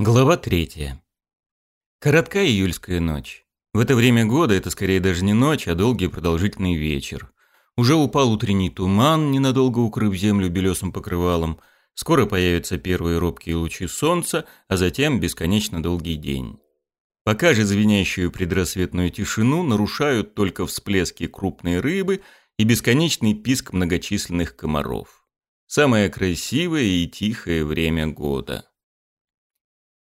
Глава третья. Короткая июльская ночь. В это время года это скорее даже не ночь, а долгий продолжительный вечер. Уже упал утренний туман, ненадолго укрыв землю белесым покрывалом. Скоро появятся первые робкие лучи солнца, а затем бесконечно долгий день. Пока же звенящую предрассветную тишину нарушают только всплески крупной рыбы и бесконечный писк многочисленных комаров. Самое красивое и тихое время года.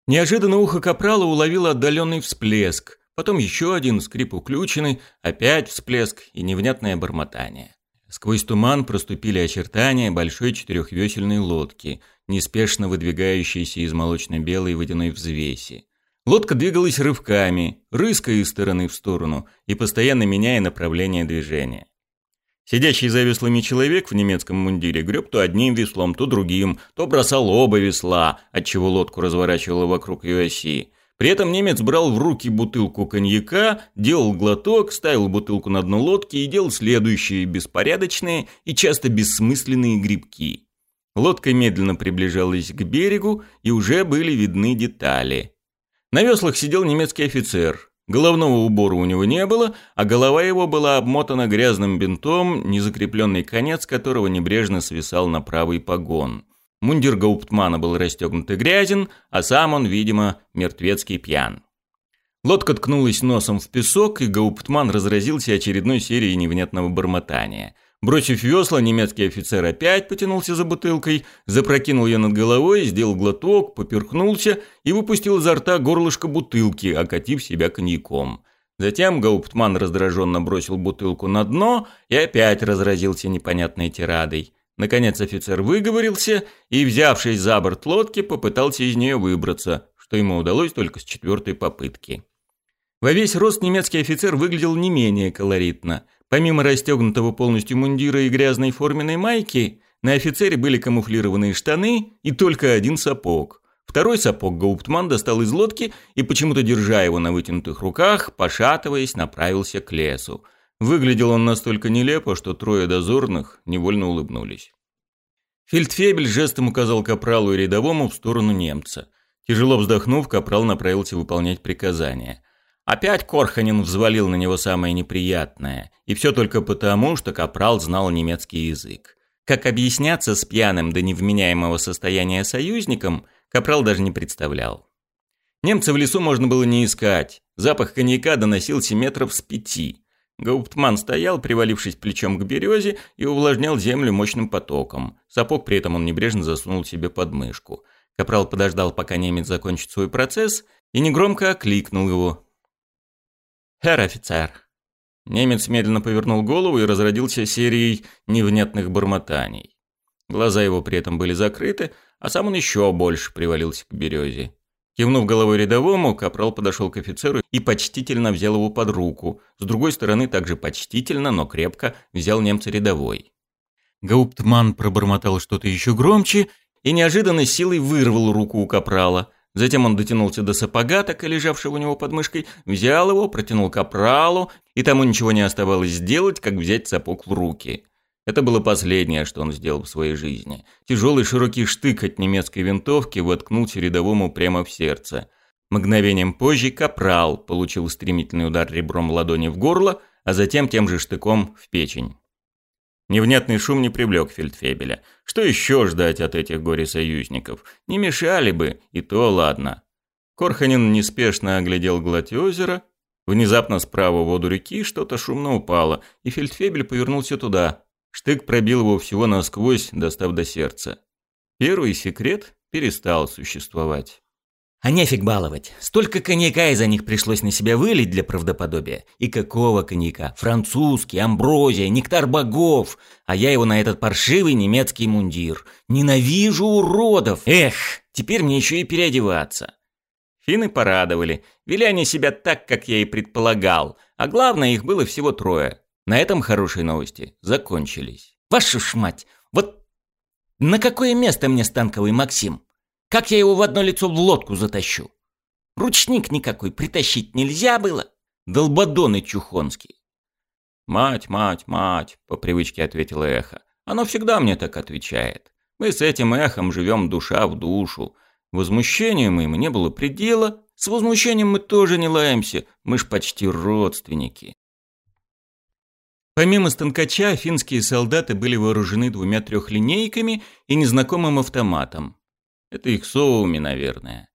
Неожиданно ухо капрала уловило отдаленный всплеск, потом еще один скрип уключенный, опять всплеск и невнятное бормотание. Сквозь туман проступили очертания большой четырехвесельной лодки, неспешно выдвигающейся из молочно-белой водяной взвеси. Лодка двигалась рывками, рыская из стороны в сторону и постоянно меняя направление движения. Сидящий за веслами человек в немецком мундире греб то одним веслом, то другим, то бросал оба весла, отчего лодку разворачивало вокруг ее оси. При этом немец брал в руки бутылку коньяка, делал глоток, ставил бутылку на дно лодки и делал следующие беспорядочные и часто бессмысленные грибки. Лодка медленно приближалась к берегу, и уже были видны детали. На веслах сидел немецкий офицер, Головного убора у него не было, а голова его была обмотана грязным бинтом, незакрепленный конец которого небрежно свисал на правый погон. Мундир Гауптмана был расстегнут и грязен, а сам он, видимо, мертвецкий пьян. Лодка ткнулась носом в песок, и Гауптман разразился очередной серией невнятного бормотания – Бросив весла, немецкий офицер опять потянулся за бутылкой, запрокинул ее над головой, сделал глоток, поперхнулся и выпустил изо рта горлышко бутылки, окатив себя коньяком. Затем Гауптман раздраженно бросил бутылку на дно и опять разразился непонятной тирадой. Наконец офицер выговорился и, взявшись за борт лодки, попытался из нее выбраться, что ему удалось только с четвертой попытки. Во весь рост немецкий офицер выглядел не менее колоритно – Помимо расстегнутого полностью мундира и грязной форменной майки, на офицере были камуфлированные штаны и только один сапог. Второй сапог Гауптман достал из лодки и, почему-то держа его на вытянутых руках, пошатываясь, направился к лесу. Выглядел он настолько нелепо, что трое дозорных невольно улыбнулись. Фельдфебель жестом указал капралу и рядовому в сторону немца. Тяжело вздохнув, капрал направился выполнять приказания – Опять Корханин взвалил на него самое неприятное, и все только потому, что Капрал знал немецкий язык. Как объясняться с пьяным до невменяемого состояния союзником, Капрал даже не представлял. Немца в лесу можно было не искать, запах коньяка доносился метров с пяти. Гауптман стоял, привалившись плечом к березе, и увлажнял землю мощным потоком. Сапог при этом он небрежно засунул себе под мышку. Капрал подождал, пока немец закончит свой процесс, и негромко окликнул его, «Хер, офицер!» Немец медленно повернул голову и разродился серией невнятных бормотаний. Глаза его при этом были закрыты, а сам он еще больше привалился к березе. Кивнув головой рядовому, капрал подошел к офицеру и почтительно взял его под руку. С другой стороны, также почтительно, но крепко взял немца рядовой. Гауптман пробормотал что-то еще громче и неожиданно силой вырвал руку у капрала – Затем он дотянулся до сапога, так и лежавшего у него под мышкой, взял его, протянул капралу, и тому ничего не оставалось сделать, как взять сапог в руки. Это было последнее, что он сделал в своей жизни. Тяжелый широкий штык от немецкой винтовки воткнулся рядовому прямо в сердце. Мгновением позже капрал получил стремительный удар ребром ладони в горло, а затем тем же штыком в печень. Невнятный шум не привлек Фельдфебеля. Что еще ждать от этих горе-союзников? Не мешали бы, и то ладно. Корханин неспешно оглядел гладь озера. Внезапно справа в воду реки что-то шумно упало, и Фельдфебель повернулся туда. Штык пробил его всего насквозь, достав до сердца. Первый секрет перестал существовать. А нефиг баловать. Столько коньяка из-за них пришлось на себя вылить для правдоподобия. И какого коньяка? Французский, амброзия, нектар богов. А я его на этот паршивый немецкий мундир. Ненавижу уродов. Эх, теперь мне еще и переодеваться. Финны порадовали. Вели они себя так, как я и предполагал. А главное, их было всего трое. На этом хорошие новости закончились. Вашу ж мать! Вот на какое место мне станковый Максим? Как я его в одно лицо в лодку затащу? Ручник никакой притащить нельзя было. Долбодоны чухонские. «Мать, мать, мать», — по привычке ответила эхо. «Оно всегда мне так отвечает. Мы с этим эхом живем душа в душу. Возмущению моему не было предела. С возмущением мы тоже не лаемся. Мы ж почти родственники». Помимо станкача, финские солдаты были вооружены двумя трехлинейками и незнакомым автоматом. Это их соуми, наверное.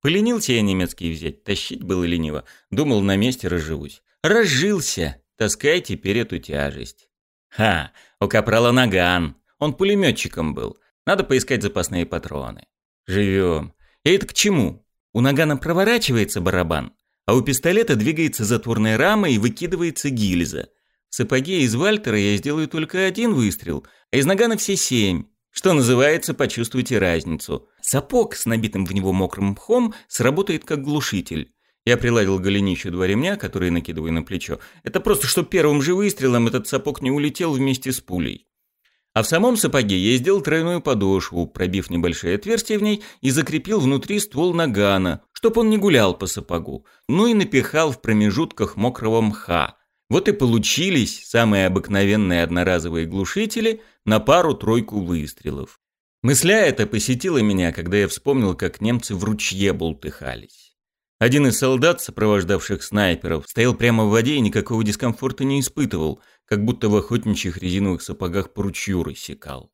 Поленился я немецкий взять, тащить было лениво. Думал, на месте разживусь. Разжился! Таскай теперь эту тяжесть. Ха! У капрала наган. Он пулеметчиком был. Надо поискать запасные патроны. Живем. И это к чему? У нагана проворачивается барабан, а у пистолета двигается затворная рама и выкидывается гильза. В сапоге из Вальтера я сделаю только один выстрел, а из нагана все семь. Что называется, почувствуйте разницу. Сапог с набитым в него мокрым мхом сработает как глушитель. Я приладил голенищу два ремня, которые накидываю на плечо. Это просто, что первым же выстрелом этот сапог не улетел вместе с пулей. А в самом сапоге я сделал тройную подошву, пробив небольшое отверстие в ней и закрепил внутри ствол нагана, чтоб он не гулял по сапогу, ну и напихал в промежутках мокрого мха, вот и получились самые обыкновенные одноразовые глушители на пару-тройку выстрелов. Мысля эта посетила меня, когда я вспомнил, как немцы в ручье болтыхались. Один из солдат, сопровождавших снайперов, стоял прямо в воде и никакого дискомфорта не испытывал, как будто в охотничьих резиновых сапогах по ручью рассекал.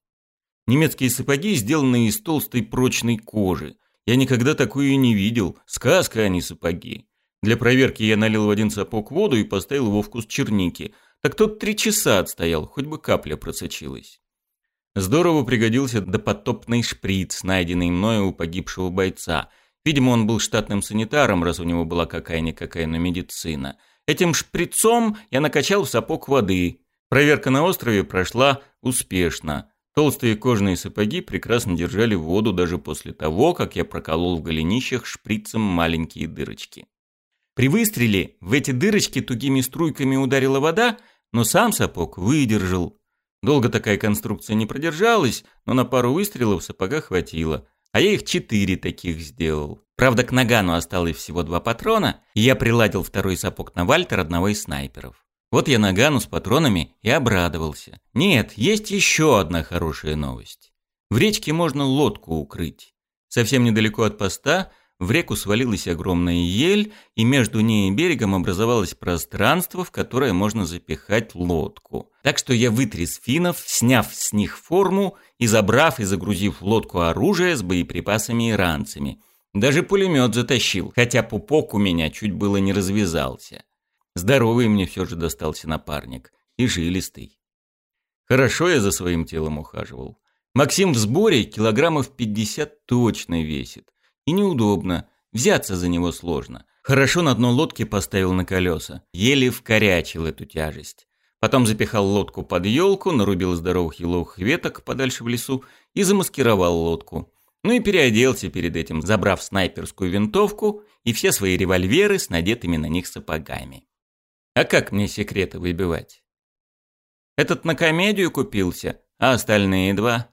Немецкие сапоги сделаны из толстой прочной кожи. Я никогда такую и не видел. Сказка, а не сапоги. Для проверки я налил в один сапог воду и поставил его в куст черники. Так тот три часа отстоял, хоть бы капля просочилась. Здорово пригодился допотопный шприц, найденный мною у погибшего бойца. Видимо, он был штатным санитаром, раз у него была какая-никакая, но медицина. Этим шприцом я накачал в сапог воды. Проверка на острове прошла успешно. Толстые кожные сапоги прекрасно держали воду даже после того, как я проколол в голенищах шприцем маленькие дырочки. При выстреле в эти дырочки тугими струйками ударила вода, но сам сапог выдержал. Долго такая конструкция не продержалась, но на пару выстрелов сапога хватило. А я их четыре таких сделал. Правда, к нагану осталось всего два патрона, и я приладил второй сапог на Вальтер одного из снайперов. Вот я нагану с патронами и обрадовался. Нет, есть еще одна хорошая новость. В речке можно лодку укрыть. Совсем недалеко от поста – в реку свалилась огромная ель, и между ней и берегом образовалось пространство, в которое можно запихать лодку. Так что я вытряс финов, сняв с них форму и забрав и загрузив в лодку оружие с боеприпасами и ранцами. Даже пулемет затащил, хотя пупок у меня чуть было не развязался. Здоровый мне все же достался напарник. И жилистый. Хорошо я за своим телом ухаживал. Максим в сборе килограммов 50 точно весит. И неудобно, взяться за него сложно. Хорошо на дно лодки поставил на колеса, еле вкорячил эту тяжесть. Потом запихал лодку под елку, нарубил здоровых еловых веток подальше в лесу и замаскировал лодку. Ну и переоделся перед этим, забрав снайперскую винтовку и все свои револьверы с надетыми на них сапогами. А как мне секреты выбивать? Этот на комедию купился, а остальные два.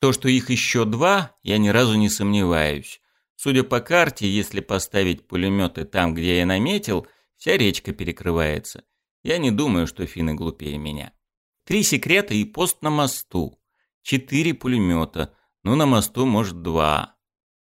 То, что их еще два, я ни разу не сомневаюсь. Судя по карте, если поставить пулеметы там, где я наметил, вся речка перекрывается. Я не думаю, что финны глупее меня. Три секрета и пост на мосту. Четыре пулемета. Ну, на мосту, может, два.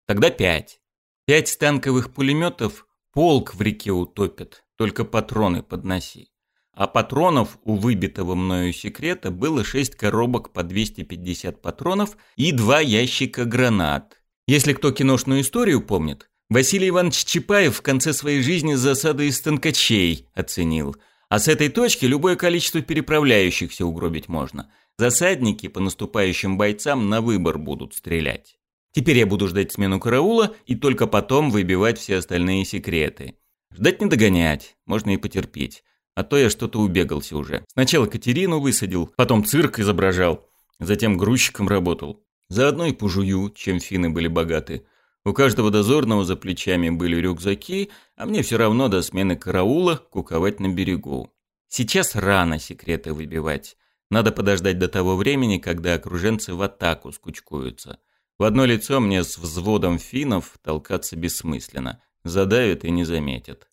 Тогда пять. Пять танковых пулеметов полк в реке утопит. Только патроны подноси. А патронов у выбитого мною секрета было шесть коробок по 250 патронов и два ящика гранат. Если кто киношную историю помнит, Василий Иванович Чапаев в конце своей жизни засады из станкачей оценил. А с этой точки любое количество переправляющихся угробить можно. Засадники по наступающим бойцам на выбор будут стрелять. Теперь я буду ждать смену караула и только потом выбивать все остальные секреты. Ждать не догонять, можно и потерпеть. А то я что-то убегался уже. Сначала Катерину высадил, потом цирк изображал, затем грузчиком работал. Заодно и пожую, чем финны были богаты. У каждого дозорного за плечами были рюкзаки, а мне все равно до смены караула куковать на берегу. Сейчас рано секреты выбивать. Надо подождать до того времени, когда окруженцы в атаку скучкуются. В одно лицо мне с взводом финнов толкаться бессмысленно. Задавят и не заметят.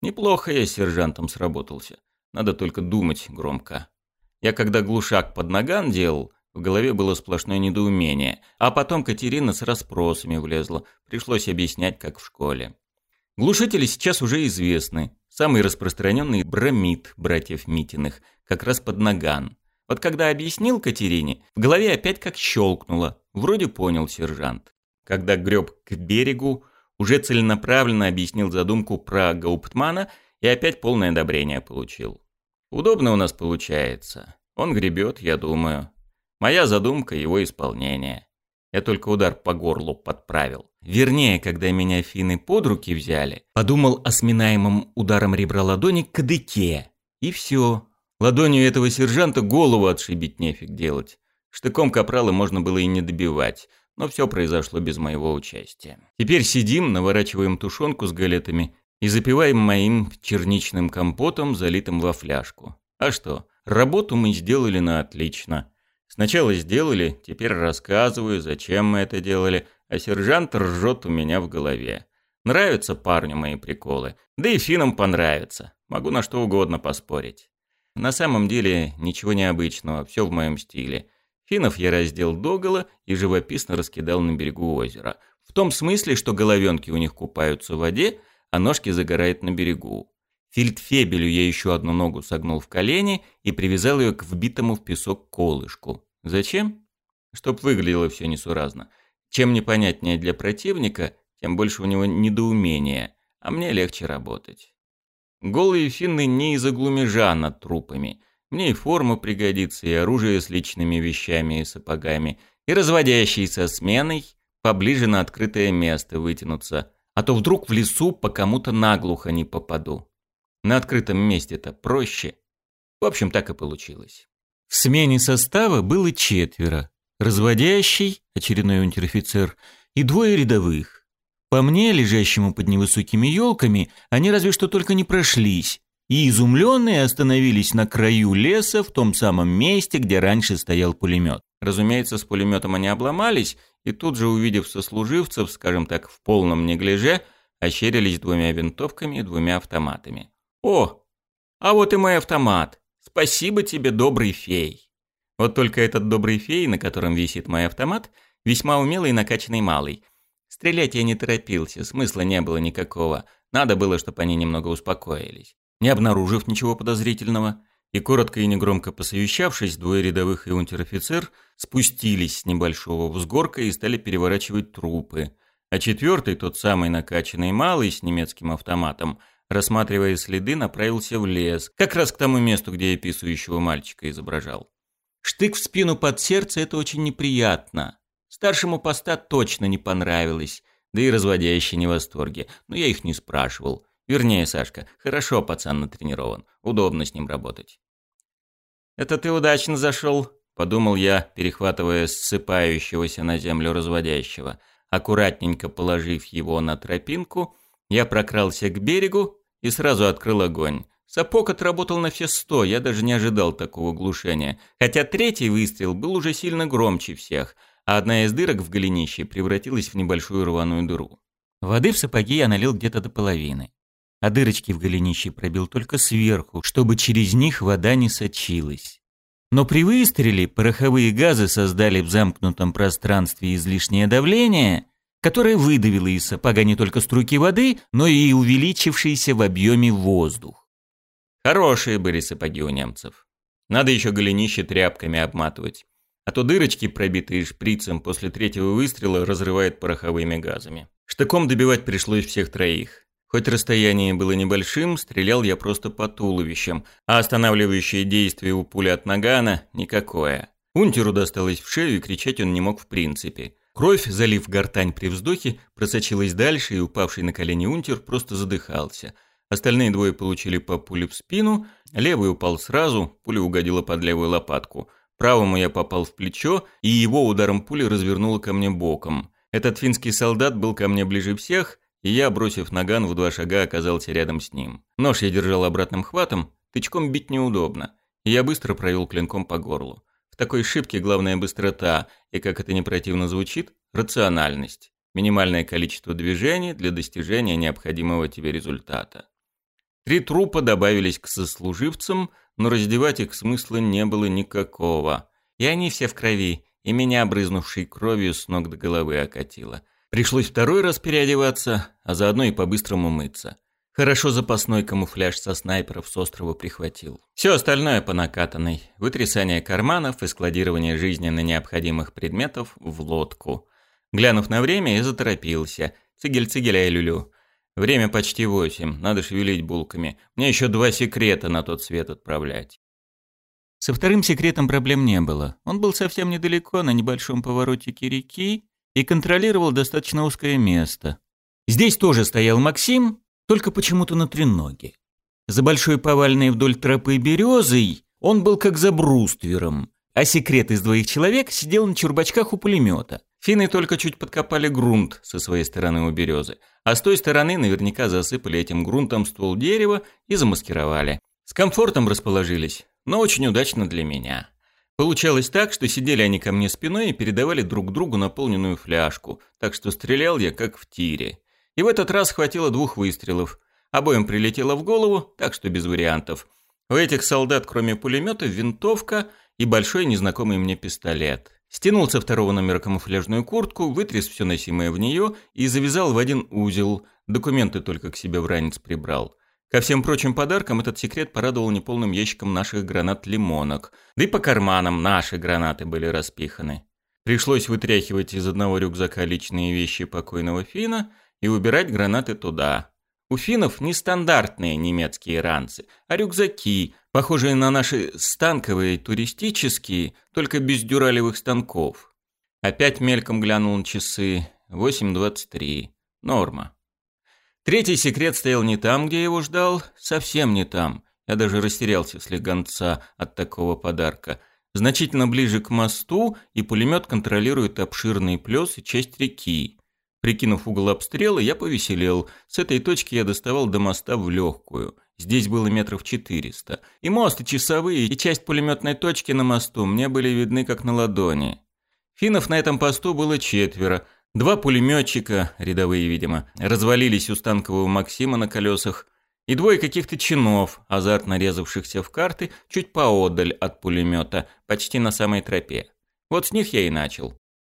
Неплохо я с сержантом сработался. Надо только думать громко. Я когда глушак под ноган делал, в голове было сплошное недоумение. А потом Катерина с расспросами влезла. Пришлось объяснять, как в школе. Глушители сейчас уже известны. Самый распространенный – бромид братьев Митиных, как раз под наган. Вот когда объяснил Катерине, в голове опять как щелкнуло. Вроде понял сержант. Когда греб к берегу, уже целенаправленно объяснил задумку про Гауптмана и опять полное одобрение получил. Удобно у нас получается. Он гребет, я думаю. Моя задумка – его исполнение. Я только удар по горлу подправил. Вернее, когда меня финны под руки взяли, подумал о сминаемом ударом ребра ладони к кадыке. И все. Ладонью этого сержанта голову отшибить нефиг делать. Штыком капрала можно было и не добивать, но все произошло без моего участия. Теперь сидим, наворачиваем тушенку с галетами и запиваем моим черничным компотом, залитым во фляжку. А что, работу мы сделали на отлично. Сначала сделали, теперь рассказываю, зачем мы это делали, а сержант ржет у меня в голове. Нравятся парню мои приколы, да и финам понравится. Могу на что угодно поспорить. На самом деле ничего необычного, все в моем стиле. Финов я раздел догола и живописно раскидал на берегу озера. В том смысле, что головенки у них купаются в воде, а ножки загорают на берегу. Фельдфебелю я еще одну ногу согнул в колени и привязал ее к вбитому в песок колышку. Зачем? Чтоб выглядело все несуразно. Чем непонятнее для противника, тем больше у него недоумения, а мне легче работать. Голые финны не из-за над трупами. Мне и форма пригодится, и оружие с личными вещами и сапогами, и разводящийся сменой поближе на открытое место вытянуться, а то вдруг в лесу по кому-то наглухо не попаду. На открытом месте-то проще. В общем, так и получилось. В смене состава было четверо. Разводящий, очередной унтер-офицер, и двое рядовых. По мне, лежащему под невысокими елками, они разве что только не прошлись. И изумленные остановились на краю леса, в том самом месте, где раньше стоял пулемет. Разумеется, с пулеметом они обломались, и тут же, увидев сослуживцев, скажем так, в полном неглиже, ощерились двумя винтовками и двумя автоматами. «О, а вот и мой автомат!» Спасибо тебе, добрый фей. Вот только этот добрый фей, на котором висит мой автомат, весьма умелый и накачанный малый. Стрелять я не торопился, смысла не было никакого. Надо было, чтобы они немного успокоились. Не обнаружив ничего подозрительного, и коротко и негромко посовещавшись, двое рядовых и унтер-офицер спустились с небольшого взгорка и стали переворачивать трупы. А четвертый, тот самый накачанный малый с немецким автоматом, рассматривая следы, направился в лес, как раз к тому месту, где я писающего мальчика изображал. Штык в спину под сердце – это очень неприятно. Старшему поста точно не понравилось, да и разводящие не в восторге, но я их не спрашивал. Вернее, Сашка, хорошо пацан натренирован, удобно с ним работать. «Это ты удачно зашел», – подумал я, перехватывая ссыпающегося на землю разводящего. Аккуратненько положив его на тропинку, я прокрался к берегу и сразу открыл огонь. Сапог отработал на все сто, я даже не ожидал такого глушения. Хотя третий выстрел был уже сильно громче всех, а одна из дырок в голенище превратилась в небольшую рваную дыру. Воды в сапоги я налил где-то до половины, а дырочки в голенище пробил только сверху, чтобы через них вода не сочилась. Но при выстреле пороховые газы создали в замкнутом пространстве излишнее давление, которая выдавила из сапога не только струйки воды, но и увеличившийся в объеме воздух. Хорошие были сапоги у немцев. Надо еще голенище тряпками обматывать. А то дырочки, пробитые шприцем после третьего выстрела, разрывают пороховыми газами. Штыком добивать пришлось всех троих. Хоть расстояние было небольшим, стрелял я просто по туловищам, а останавливающее действие у пули от нагана – никакое. Унтеру досталось в шею, и кричать он не мог в принципе – Кровь, залив гортань при вздохе, просочилась дальше, и упавший на колени унтер просто задыхался. Остальные двое получили по пуле в спину, левый упал сразу, пуля угодила под левую лопатку. Правому я попал в плечо, и его ударом пули развернуло ко мне боком. Этот финский солдат был ко мне ближе всех, и я, бросив наган, в два шага оказался рядом с ним. Нож я держал обратным хватом, тычком бить неудобно, и я быстро провел клинком по горлу такой шибке главная быстрота и, как это не противно звучит, рациональность. Минимальное количество движений для достижения необходимого тебе результата. Три трупа добавились к сослуживцам, но раздевать их смысла не было никакого. И они все в крови, и меня, обрызнувшей кровью, с ног до головы окатило. Пришлось второй раз переодеваться, а заодно и по-быстрому мыться. Хорошо запасной камуфляж со снайперов с острова прихватил. Все остальное по накатанной. Вытрясание карманов и складирование жизненно необходимых предметов в лодку. Глянув на время, я заторопился. Цигель-цигеляй люлю. Время почти восемь, надо шевелить булками. Мне еще два секрета на тот свет отправлять. Со вторым секретом проблем не было. Он был совсем недалеко, на небольшом поворотике реки, и контролировал достаточно узкое место. Здесь тоже стоял Максим, только почему-то на треноге. За большой повальной вдоль тропы березой он был как за бруствером, а секрет из двоих человек сидел на чурбачках у пулемета. Финны только чуть подкопали грунт со своей стороны у березы, а с той стороны наверняка засыпали этим грунтом ствол дерева и замаскировали. С комфортом расположились, но очень удачно для меня. Получалось так, что сидели они ко мне спиной и передавали друг другу наполненную фляжку, так что стрелял я как в тире. И в этот раз хватило двух выстрелов. Обоим прилетело в голову, так что без вариантов. У этих солдат, кроме пулемета, винтовка и большой незнакомый мне пистолет. Стянул со второго номера камуфляжную куртку, вытряс все носимое в нее и завязал в один узел. Документы только к себе в ранец прибрал. Ко всем прочим подаркам этот секрет порадовал неполным ящиком наших гранат-лимонок. Да и по карманам наши гранаты были распиханы. Пришлось вытряхивать из одного рюкзака личные вещи покойного Фина – и убирать гранаты туда. У финнов не стандартные немецкие ранцы, а рюкзаки, похожие на наши станковые туристические, только без дюралевых станков. Опять мельком глянул на часы. 8.23. Норма. Третий секрет стоял не там, где его ждал, совсем не там. Я даже растерялся слегонца от такого подарка. Значительно ближе к мосту, и пулемет контролирует обширный плес и часть реки. Прикинув угол обстрела, я повеселел. С этой точки я доставал до моста в легкую. Здесь было метров 400. И мост, и часовые, и часть пулеметной точки на мосту мне были видны как на ладони. Финов на этом посту было четверо. Два пулеметчика, рядовые, видимо, развалились у станкового Максима на колесах, и двое каких-то чинов, азартно резавшихся в карты, чуть поодаль от пулемета, почти на самой тропе. Вот с них я и начал.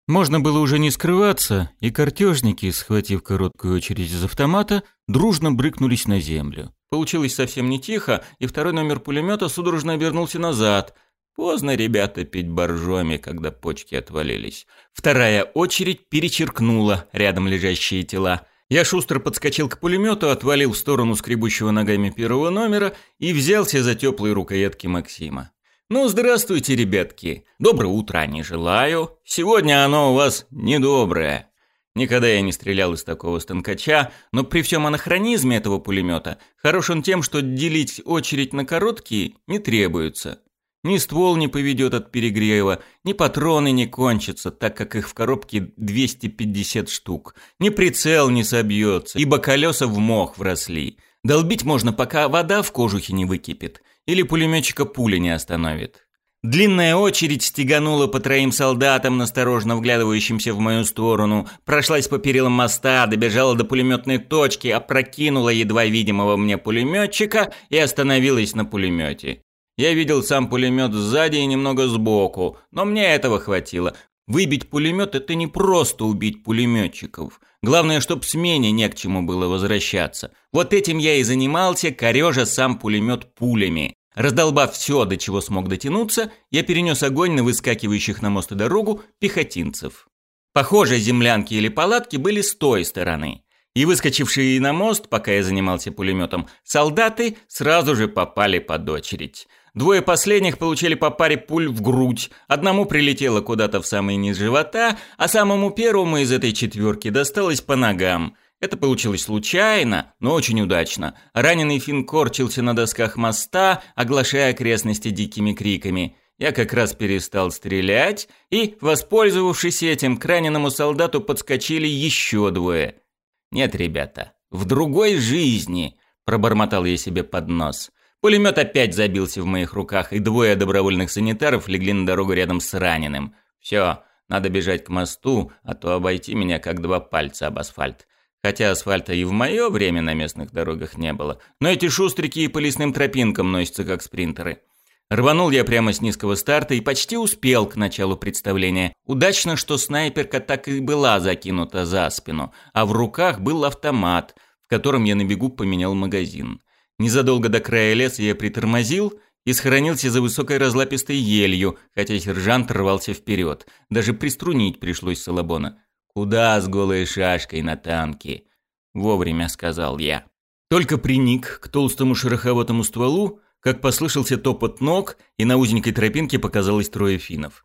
Можно было уже не скрываться, и картежники, схватив короткую очередь из автомата, дружно брыкнулись на землю. Получилось совсем не тихо, и второй номер пулемета судорожно обернулся назад. Поздно, ребята, пить боржоми, когда почки отвалились. Вторая очередь перечеркнула рядом лежащие тела. Я шустро подскочил к пулемету, отвалил в сторону скребущего ногами первого номера и взялся за теплые рукоятки Максима. Ну, здравствуйте, ребятки. Доброе утро не желаю. Сегодня оно у вас недоброе. Никогда я не стрелял из такого станкача, но при всем анахронизме этого пулемета хорош он тем, что делить очередь на короткие не требуется. Ни ствол не поведет от перегрева, ни патроны не кончатся, так как их в коробке 250 штук. Ни прицел не собьется, ибо колеса в мох вросли. Долбить можно, пока вода в кожухе не выкипит или пулеметчика пуля не остановит. Длинная очередь стеганула по троим солдатам, насторожно вглядывающимся в мою сторону, прошлась по перилам моста, добежала до пулеметной точки, опрокинула едва видимого мне пулеметчика и остановилась на пулемете. Я видел сам пулемет сзади и немного сбоку, но мне этого хватило. Выбить пулемет – это не просто убить пулеметчиков. Главное, чтоб смене не к чему было возвращаться. Вот этим я и занимался, корежа сам пулемет пулями. Раздолбав все, до чего смог дотянуться, я перенес огонь на выскакивающих на мост и дорогу пехотинцев. Похоже, землянки или палатки были с той стороны. И выскочившие на мост, пока я занимался пулеметом, солдаты сразу же попали под очередь. Двое последних получили по паре пуль в грудь, одному прилетело куда-то в самый низ живота, а самому первому из этой четверки досталось по ногам – это получилось случайно, но очень удачно. Раненый фин корчился на досках моста, оглашая окрестности дикими криками. Я как раз перестал стрелять, и, воспользовавшись этим, к раненому солдату подскочили еще двое. «Нет, ребята, в другой жизни!» – пробормотал я себе под нос. Пулемет опять забился в моих руках, и двое добровольных санитаров легли на дорогу рядом с раненым. «Все, надо бежать к мосту, а то обойти меня как два пальца об асфальт». Хотя асфальта и в мое время на местных дорогах не было, но эти шустрики и по лесным тропинкам носятся как спринтеры. Рванул я прямо с низкого старта и почти успел к началу представления. Удачно, что снайперка так и была закинута за спину, а в руках был автомат, в котором я на бегу поменял магазин. Незадолго до края леса я притормозил и схоронился за высокой разлапистой елью, хотя сержант рвался вперед. Даже приструнить пришлось Солобона. «Куда с голой шашкой на танке?» – вовремя сказал я. Только приник к толстому шероховатому стволу, как послышался топот ног, и на узенькой тропинке показалось трое финнов.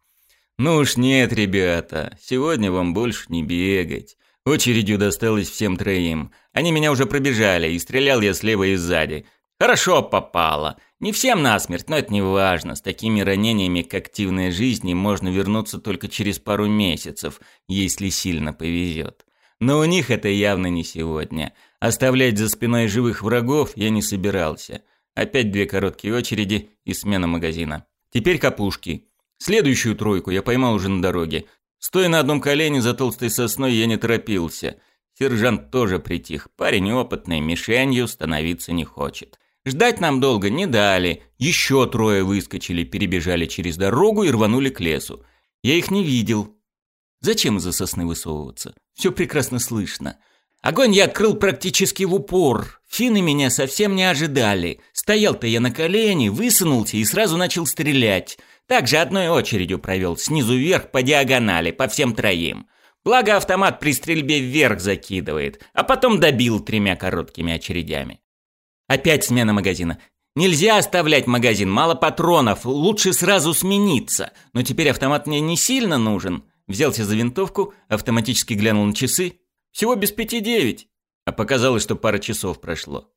«Ну уж нет, ребята, сегодня вам больше не бегать. Очередью досталось всем троим. Они меня уже пробежали, и стрелял я слева и сзади. Хорошо попало. Не всем насмерть, но это не важно. С такими ранениями к активной жизни можно вернуться только через пару месяцев, если сильно повезет. Но у них это явно не сегодня. Оставлять за спиной живых врагов я не собирался. Опять две короткие очереди и смена магазина. Теперь капушки. Следующую тройку я поймал уже на дороге. Стоя на одном колене за толстой сосной, я не торопился. Сержант тоже притих. Парень опытный, мишенью становиться не хочет. Ждать нам долго не дали. Еще трое выскочили, перебежали через дорогу и рванули к лесу. Я их не видел. Зачем из-за сосны высовываться? Все прекрасно слышно. Огонь я открыл практически в упор. Финны меня совсем не ожидали. Стоял-то я на колени, высунулся и сразу начал стрелять. Также одной очередью провел, снизу вверх по диагонали, по всем троим. Благо автомат при стрельбе вверх закидывает, а потом добил тремя короткими очередями. Опять смена магазина. Нельзя оставлять магазин, мало патронов, лучше сразу смениться. Но теперь автомат мне не сильно нужен. Взялся за винтовку, автоматически глянул на часы. Всего без пяти девять. А показалось, что пара часов прошло.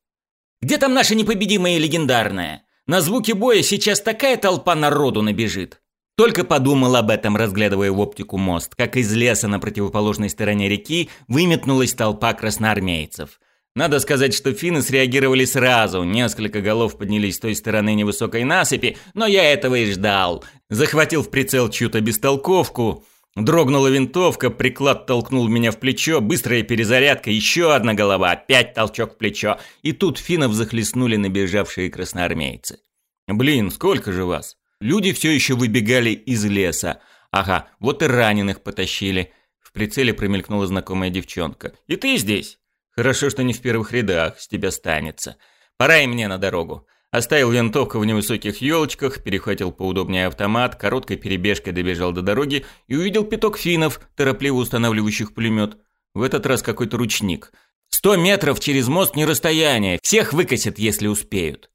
«Где там наша непобедимая легендарная? На звуки боя сейчас такая толпа народу набежит!» Только подумал об этом, разглядывая в оптику мост, как из леса на противоположной стороне реки выметнулась толпа красноармейцев. Надо сказать, что финны среагировали сразу. Несколько голов поднялись с той стороны невысокой насыпи, но я этого и ждал. Захватил в прицел чью-то бестолковку. Дрогнула винтовка, приклад толкнул меня в плечо, быстрая перезарядка, еще одна голова, опять толчок в плечо. И тут финнов захлестнули набежавшие красноармейцы. «Блин, сколько же вас?» Люди все еще выбегали из леса. Ага, вот и раненых потащили. В прицеле промелькнула знакомая девчонка. «И ты здесь?» Хорошо, что не в первых рядах, с тебя станется. Пора и мне на дорогу. Оставил винтовку в невысоких елочках, перехватил поудобнее автомат, короткой перебежкой добежал до дороги и увидел пяток финнов, торопливо устанавливающих пулемет. В этот раз какой-то ручник. Сто метров через мост не расстояние, всех выкосят, если успеют.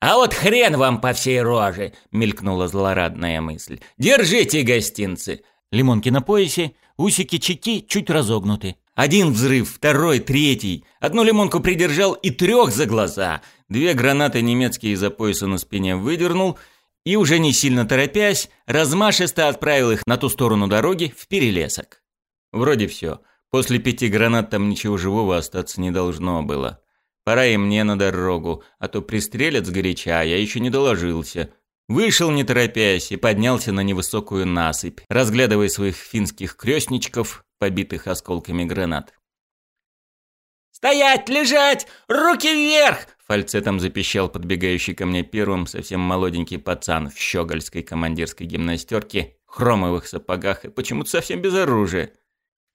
«А вот хрен вам по всей роже!» — мелькнула злорадная мысль. «Держите гостинцы! Лимонки на поясе, усики чеки чуть разогнуты. Один взрыв, второй, третий. Одну лимонку придержал и трех за глаза. Две гранаты немецкие из-за пояса на спине выдернул и, уже не сильно торопясь, размашисто отправил их на ту сторону дороги в перелесок. Вроде все. После пяти гранат там ничего живого остаться не должно было. Пора и мне на дорогу, а то пристрелят сгоряча, а я еще не доложился. Вышел не торопясь и поднялся на невысокую насыпь, разглядывая своих финских крестничков, побитых осколками гранат. «Стоять! Лежать! Руки вверх!» Фальцетом запищал подбегающий ко мне первым совсем молоденький пацан в щегольской командирской гимнастерке, хромовых сапогах и почему-то совсем без оружия.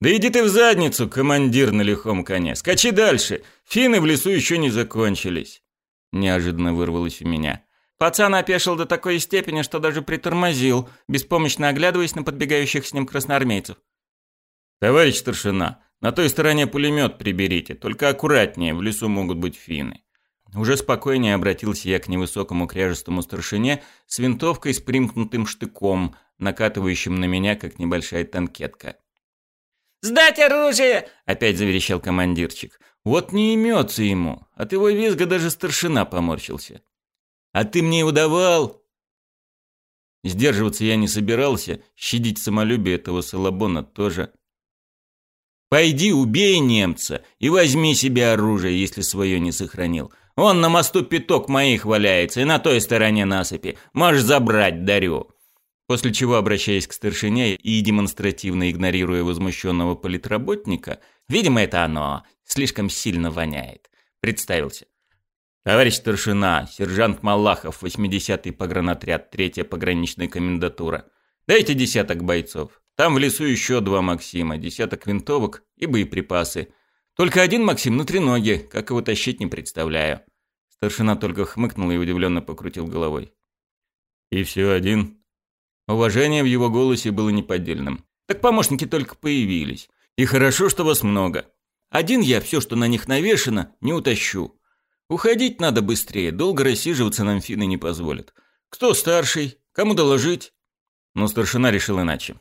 «Да иди ты в задницу, командир на лихом коне! Скачи дальше! Фины в лесу еще не закончились!» Неожиданно вырвалось у меня – Пацан опешил до такой степени, что даже притормозил, беспомощно оглядываясь на подбегающих с ним красноармейцев. «Товарищ старшина, на той стороне пулемет приберите, только аккуратнее, в лесу могут быть финны». Уже спокойнее обратился я к невысокому кряжестому старшине с винтовкой с примкнутым штыком, накатывающим на меня, как небольшая танкетка. «Сдать оружие!» – опять заверещал командирчик. «Вот не имется ему, от его визга даже старшина поморщился». А ты мне его давал!» Сдерживаться я не собирался, щадить самолюбие этого Салабона тоже. «Пойди убей немца и возьми себе оружие, если свое не сохранил. Он на мосту пяток моих валяется и на той стороне насыпи. Можешь забрать, дарю». После чего, обращаясь к старшине и демонстративно игнорируя возмущенного политработника, «Видимо, это оно слишком сильно воняет», представился. Товарищ старшина, сержант Малахов, 80-й погранотряд, 3-я пограничная комендатура. Дайте десяток бойцов. Там в лесу еще два Максима, десяток винтовок и боеприпасы. Только один Максим на треноге, как его тащить не представляю. Старшина только хмыкнул и удивленно покрутил головой. И все один. Уважение в его голосе было неподдельным. Так помощники только появились. И хорошо, что вас много. Один я все, что на них навешено, не утащу. Уходить надо быстрее, долго рассиживаться нам финны не позволят. Кто старший? Кому доложить? Но старшина решил иначе.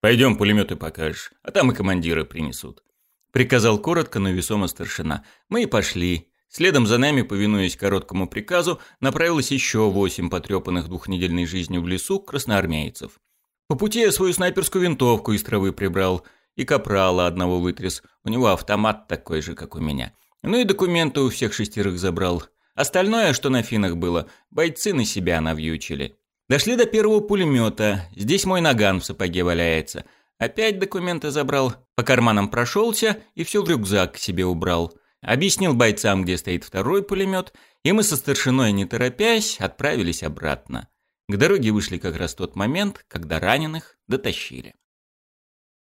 Пойдем пулеметы покажешь, а там и командиры принесут. Приказал коротко, но весомо старшина. Мы и пошли. Следом за нами, повинуясь короткому приказу, направилось еще восемь потрепанных двухнедельной жизнью в лесу красноармейцев. По пути я свою снайперскую винтовку из травы прибрал и капрала одного вытряс. У него автомат такой же, как у меня. — ну и документы у всех шестерых забрал. Остальное, что на финах было, бойцы на себя навьючили. Дошли до первого пулемета. Здесь мой наган в сапоге валяется. Опять документы забрал, по карманам прошелся и все в рюкзак к себе убрал. Объяснил бойцам, где стоит второй пулемет, и мы со старшиной, не торопясь, отправились обратно. К дороге вышли как раз тот момент, когда раненых дотащили.